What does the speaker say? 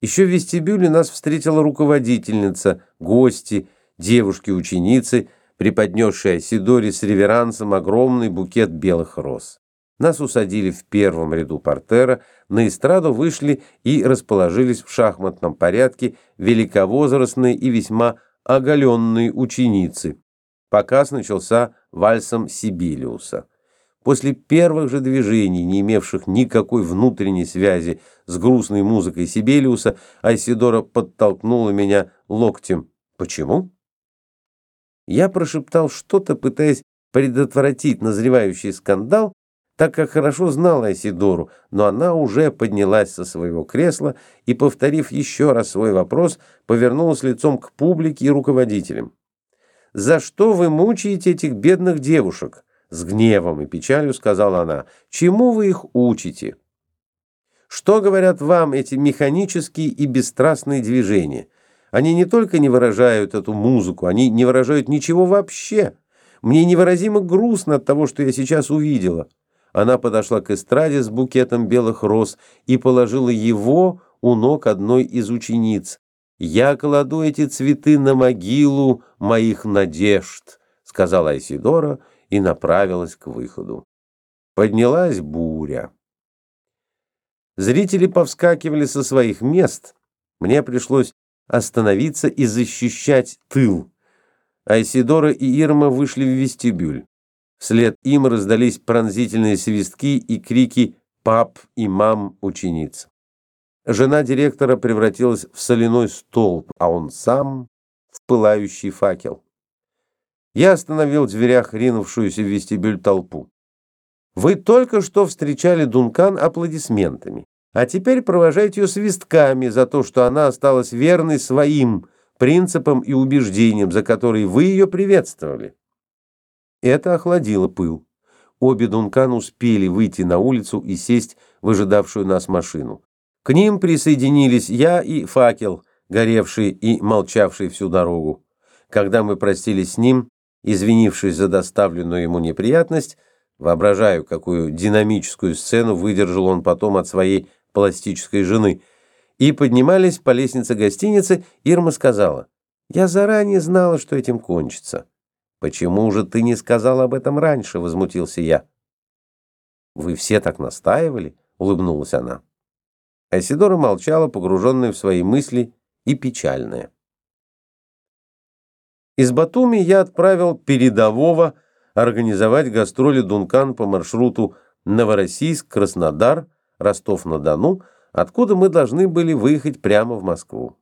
Еще в вестибюле нас встретила руководительница, гости, девушки-ученицы, преподнесшие Айсидоре с реверансом огромный букет белых роз. Нас усадили в первом ряду портера, на эстраду вышли и расположились в шахматном порядке великовозрастные и весьма оголенные ученицы. Показ начался вальсом Сибилиуса. После первых же движений, не имевших никакой внутренней связи с грустной музыкой Сибелиуса, Айсидора подтолкнула меня локтем. «Почему?» Я прошептал что-то, пытаясь предотвратить назревающий скандал, так как хорошо знал Айсидору, но она уже поднялась со своего кресла и, повторив еще раз свой вопрос, повернулась лицом к публике и руководителям. «За что вы мучаете этих бедных девушек?» С гневом и печалью сказала она. «Чему вы их учите?» «Что говорят вам эти механические и бесстрастные движения? Они не только не выражают эту музыку, они не выражают ничего вообще. Мне невыразимо грустно от того, что я сейчас увидела». Она подошла к эстраде с букетом белых роз и положила его у ног одной из учениц. «Я кладу эти цветы на могилу моих надежд», — сказала Айсидора и направилась к выходу. Поднялась буря. Зрители повскакивали со своих мест. Мне пришлось остановиться и защищать тыл. Айсидора и Ирма вышли в вестибюль. Вслед им раздались пронзительные свистки и крики «пап» и «мам» учениц. Жена директора превратилась в соляной столб, а он сам в пылающий факел. Я остановил в дверях ринувшуюся в вестибюль толпу. Вы только что встречали Дункан аплодисментами, а теперь провожайте ее свистками за то, что она осталась верной своим принципам и убеждениям, за которые вы ее приветствовали. Это охладило пыл. Обе Дункан успели выйти на улицу и сесть в ожидавшую нас машину. К ним присоединились я и факел, горевший и молчавший всю дорогу. Когда мы простились с ним, извинившись за доставленную ему неприятность, воображаю, какую динамическую сцену выдержал он потом от своей пластической жены, и поднимались по лестнице гостиницы, Ирма сказала, «Я заранее знала, что этим кончится». «Почему же ты не сказал об этом раньше?» — возмутился я. «Вы все так настаивали?» — улыбнулась она. Айсидора молчала, погруженная в свои мысли и печальная. Из Батуми я отправил передового организовать гастроли Дункан по маршруту Новороссийск, Краснодар, Ростов-на-Дону, откуда мы должны были выехать прямо в Москву.